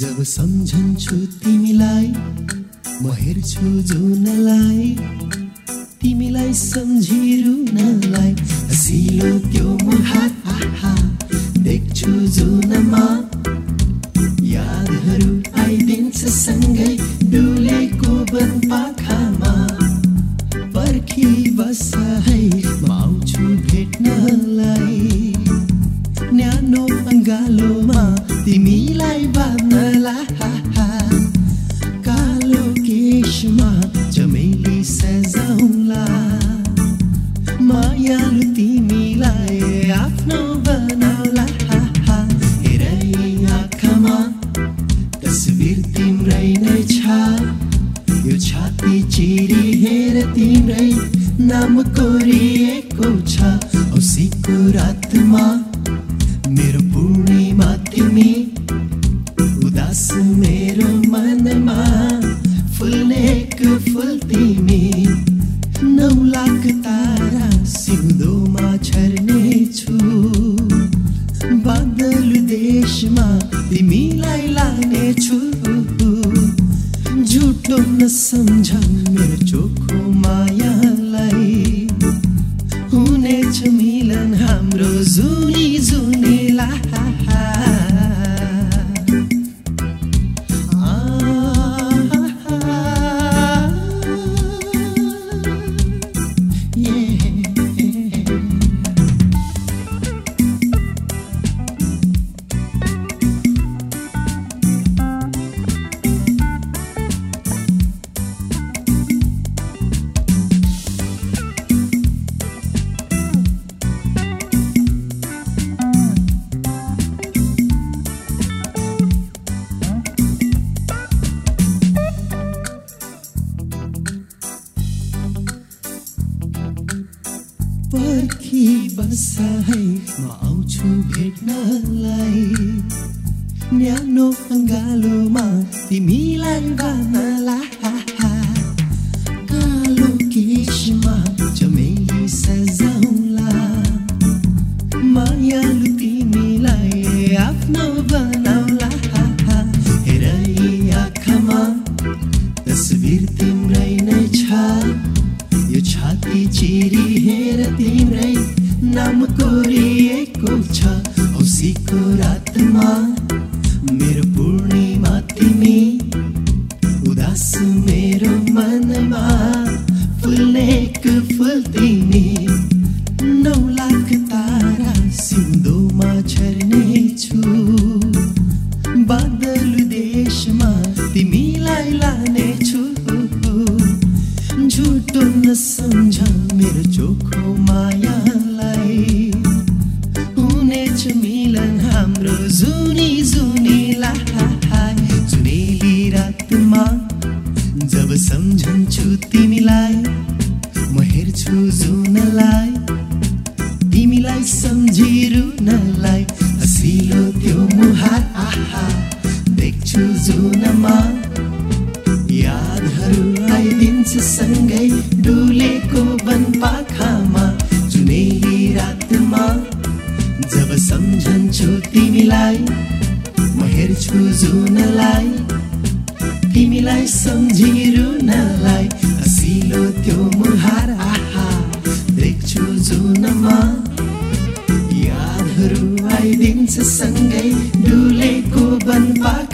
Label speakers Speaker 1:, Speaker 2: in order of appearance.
Speaker 1: जब सम्झन्छु तिमीलाई म हेर्छु जुनलाई तिमीलाई सम्झिरुनलाई। हसिलो त्यो मुहार आहा देख्छु जुनमा। यादहरू आइदिन्छ सँगै डुलेको वन पाखामा। पर्खी बस है म आउँछु भेट्नलाई। न्यानो अङ्गालोमा तिमीलाई बाँध्नला कालो केशमा चमेली सजाउला मायालु तिमीलाई आफ्नो बनाउला हेरै आँखामा तस्बिर तिम्रै नै छ। यो छाती चिरी हेर तिम्रै नाम कोरिएको छ। औसीको रातमा तिमी नौ लाख तारा सिउँदोमा छर्नेछु बादल देशमा तिमीलाई लानेछु झुटो नसम्झ मेरो चोखो मायालाई। हुनेछ मिलन हाम्रो जुनी पर्खी बस है म आउँछु भेट्नलाई। न्यानो अङ्गालोमा तिमीलाई बाँध्नला कालो केशमा चमेली सजाउला। मायालु तिमीलाई आफ्नो बनाउला। हेरै आँखामा तस्बिर तिम्रै नै छ। छाती चिरी हेर तिम्रै नाम कोरिएको छ। औसीको रातमा मेरो पूर्णिमा तिमी उदास मेरो मनमा फुल्नेको फुल तिमी। नौ लाख तारा सिउँदोमा छर्नेछु बादल झुटो नसम्झ मेरो चोखो मायालाई। हुनेछ मिलन हाम्रो जुनी जुनीला जुनेली रातमा जब सम्झन्छु तिमीलाई म हेर्छु जुनलाई। तिमीलाई सम्झिरुनलाई हसिलो त्यो मुहार आहा। देख्छु जुनमा सँगै डुलेको वन पाखामा जुनेली रातमा। जब सम्झन्छु तिमीलाई म हेर्छु जुनलाई। तिमीलाई सम्झिरुनलाई हसिलो त्यो मुहार आहा। देख्छु जुनमा। यादहरू आइदिन्छ सँगै डुलेको वन पाखा